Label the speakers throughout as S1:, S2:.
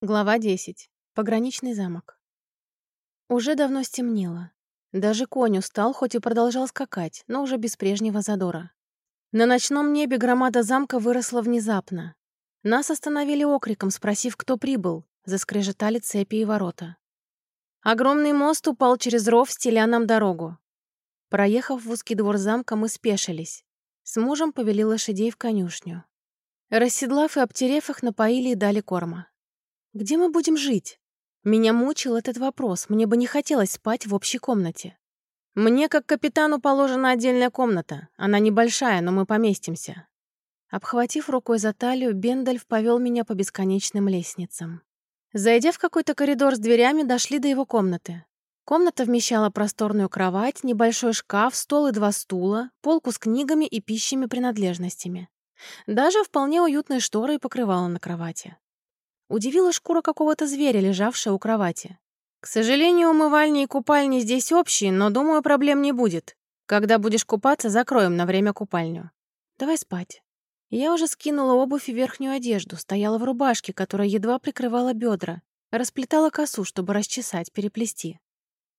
S1: Глава 10. Пограничный замок. Уже давно стемнело. Даже конь устал, хоть и продолжал скакать, но уже без прежнего задора. На ночном небе громада замка выросла внезапно. Нас остановили окриком, спросив, кто прибыл. Заскрежетали цепи и ворота. Огромный мост упал через ров, стеля нам дорогу. Проехав в узкий двор замка, мы спешились. С мужем повели лошадей в конюшню. Расседлав и обтерев их, напоили и дали корма. Где мы будем жить? Меня мучил этот вопрос, мне бы не хотелось спать в общей комнате. Мне, как капитану, положена отдельная комната. Она небольшая, но мы поместимся. Обхватив рукой за талию, Бендальф повел меня по бесконечным лестницам. Зайдя в какой-то коридор с дверями, дошли до его комнаты. Комната вмещала просторную кровать, небольшой шкаф, стол и два стула, полку с книгами и пищими принадлежностями. Даже вполне уютные шторы и покрывало на кровати. Удивила шкура какого-то зверя, лежавшая у кровати. «К сожалению, умывальни и купальни здесь общие, но, думаю, проблем не будет. Когда будешь купаться, закроем на время купальню. Давай спать». Я уже скинула обувь и верхнюю одежду, стояла в рубашке, которая едва прикрывала бедра, расплетала косу, чтобы расчесать, переплести.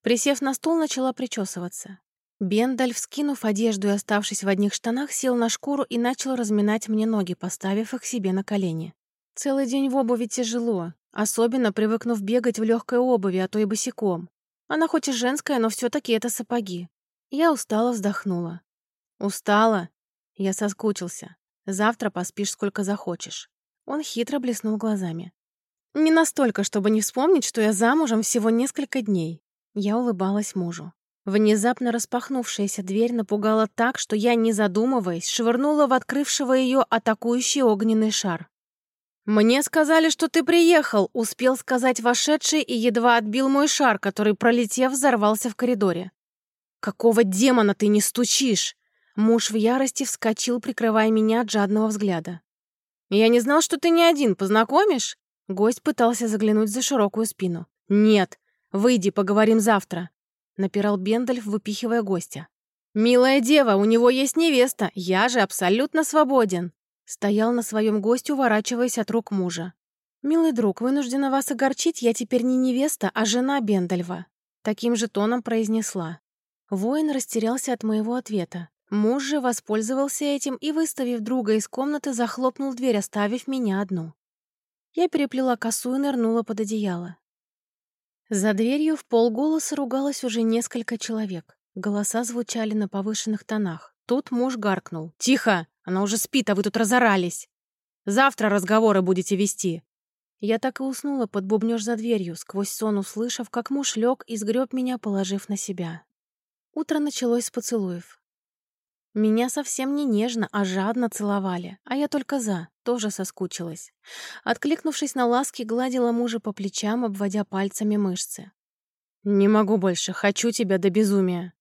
S1: Присев на стул, начала причесываться. Бендаль, вскинув одежду и оставшись в одних штанах, сел на шкуру и начал разминать мне ноги, поставив их себе на колени. Целый день в обуви тяжело, особенно привыкнув бегать в легкой обуви, а то и босиком. Она хоть и женская, но все-таки это сапоги. Я устало вздохнула. Устала? Я соскучился. Завтра поспишь сколько захочешь. Он хитро блеснул глазами. Не настолько, чтобы не вспомнить, что я замужем всего несколько дней. Я улыбалась мужу. Внезапно распахнувшаяся дверь напугала так, что я, не задумываясь, швырнула в открывшего ее атакующий огненный шар. «Мне сказали, что ты приехал», — успел сказать вошедший и едва отбил мой шар, который, пролетев, взорвался в коридоре. «Какого демона ты не стучишь?» Муж в ярости вскочил, прикрывая меня от жадного взгляда. «Я не знал, что ты не один. Познакомишь?» Гость пытался заглянуть за широкую спину. «Нет. Выйди, поговорим завтра», — напирал Бендальф, выпихивая гостя. «Милая дева, у него есть невеста. Я же абсолютно свободен». Стоял на своем госте, уворачиваясь от рук мужа. «Милый друг, вынуждена вас огорчить, я теперь не невеста, а жена Бендальва», таким же тоном произнесла. Воин растерялся от моего ответа. Муж же воспользовался этим и, выставив друга из комнаты, захлопнул дверь, оставив меня одну. Я переплела косу и нырнула под одеяло. За дверью в полголоса ругалось уже несколько человек. Голоса звучали на повышенных тонах. Тут муж гаркнул. «Тихо! Она уже спит, а вы тут разорались. Завтра разговоры будете вести». Я так и уснула под бубнёж за дверью, сквозь сон услышав, как муж лег и сгреб меня, положив на себя. Утро началось с поцелуев. Меня совсем не нежно, а жадно целовали, а я только за, тоже соскучилась. Откликнувшись на ласки, гладила мужа по плечам, обводя пальцами мышцы. «Не могу больше, хочу тебя до безумия».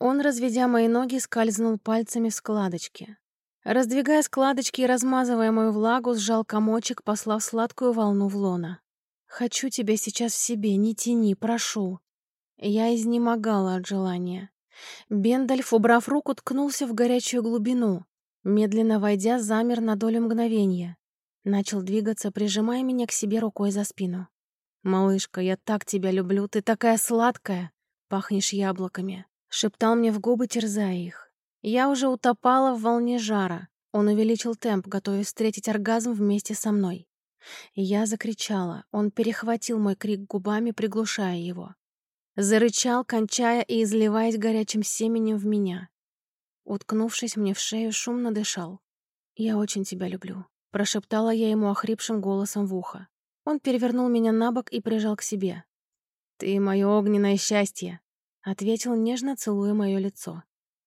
S1: Он, разведя мои ноги, скользнул пальцами в складочки. Раздвигая складочки и размазывая мою влагу, сжал комочек, послав сладкую волну в лона. «Хочу тебя сейчас в себе, не тяни, прошу». Я изнемогала от желания. Бендальф, убрав руку, ткнулся в горячую глубину. Медленно войдя, замер на долю мгновения. Начал двигаться, прижимая меня к себе рукой за спину. «Малышка, я так тебя люблю, ты такая сладкая!» «Пахнешь яблоками», — шептал мне в губы, терзая их. Я уже утопала в волне жара. Он увеличил темп, готовясь встретить оргазм вместе со мной. я закричала. Он перехватил мой крик губами, приглушая его. Зарычал, кончая и изливаясь горячим семенем в меня. Уткнувшись мне в шею, шумно дышал. «Я очень тебя люблю», — прошептала я ему охрипшим голосом в ухо. Он перевернул меня на бок и прижал к себе. «Ты мое огненное счастье», — ответил, нежно целуя мое лицо.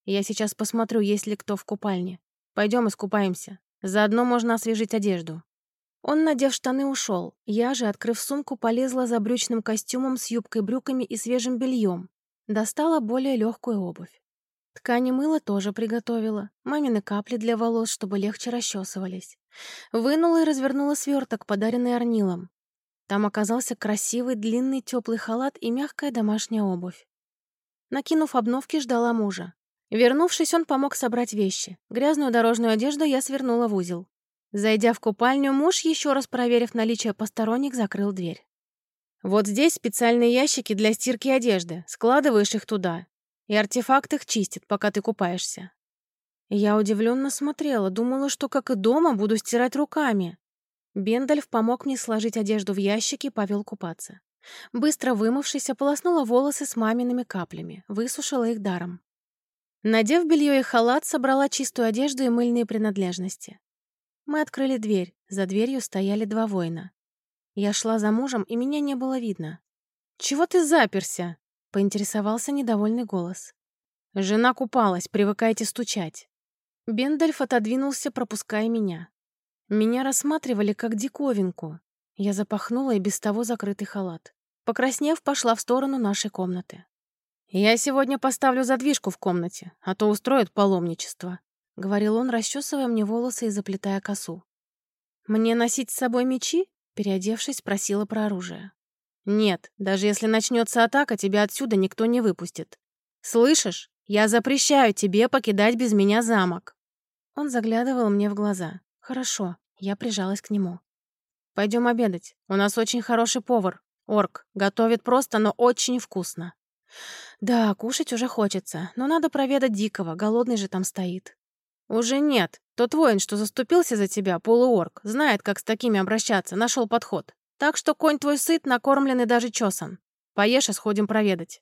S1: Я сейчас посмотрю, есть ли кто в купальне. Пойдем искупаемся. Заодно можно освежить одежду». Он, надев штаны, ушел. Я же, открыв сумку, полезла за брючным костюмом с юбкой-брюками и свежим бельем. Достала более легкую обувь. Ткани мыла тоже приготовила. Мамины капли для волос, чтобы легче расчесывались. Вынула и развернула сверток, подаренный Арнилом. Там оказался красивый длинный теплый халат и мягкая домашняя обувь. Накинув обновки, ждала мужа. Вернувшись, он помог собрать вещи. Грязную дорожную одежду я свернула в узел. Зайдя в купальню, муж, еще раз проверив наличие посторонних, закрыл дверь. «Вот здесь специальные ящики для стирки одежды. Складываешь их туда, и артефакт их чистит, пока ты купаешься». Я удивленно смотрела, думала, что, как и дома, буду стирать руками. Бендальф помог мне сложить одежду в ящики и повел купаться. Быстро вымывшись, ополоснула волосы с мамиными каплями, высушила их даром. Надев белье и халат, собрала чистую одежду и мыльные принадлежности. Мы открыли дверь, за дверью стояли два воина. Я шла за мужем, и меня не было видно. «Чего ты заперся?» — поинтересовался недовольный голос. «Жена купалась, привыкайте стучать». Бендальф отодвинулся, пропуская меня. Меня рассматривали как диковинку. Я запахнула и без того закрытый халат. Покраснев, пошла в сторону нашей комнаты. «Я сегодня поставлю задвижку в комнате, а то устроят паломничество», — говорил он, расчесывая мне волосы и заплетая косу. «Мне носить с собой мечи?» — переодевшись, спросила про оружие. «Нет, даже если начнется атака, тебя отсюда никто не выпустит. Слышишь? Я запрещаю тебе покидать без меня замок». Он заглядывал мне в глаза. «Хорошо». Я прижалась к нему. «Пойдем обедать. У нас очень хороший повар. Орк. Готовит просто, но очень вкусно». «Да, кушать уже хочется, но надо проведать Дикого, голодный же там стоит». «Уже нет. Тот воин, что заступился за тебя, полуорк, знает, как с такими обращаться, нашел подход. Так что конь твой сыт, накормлен и даже чесан. Поешь и сходим проведать».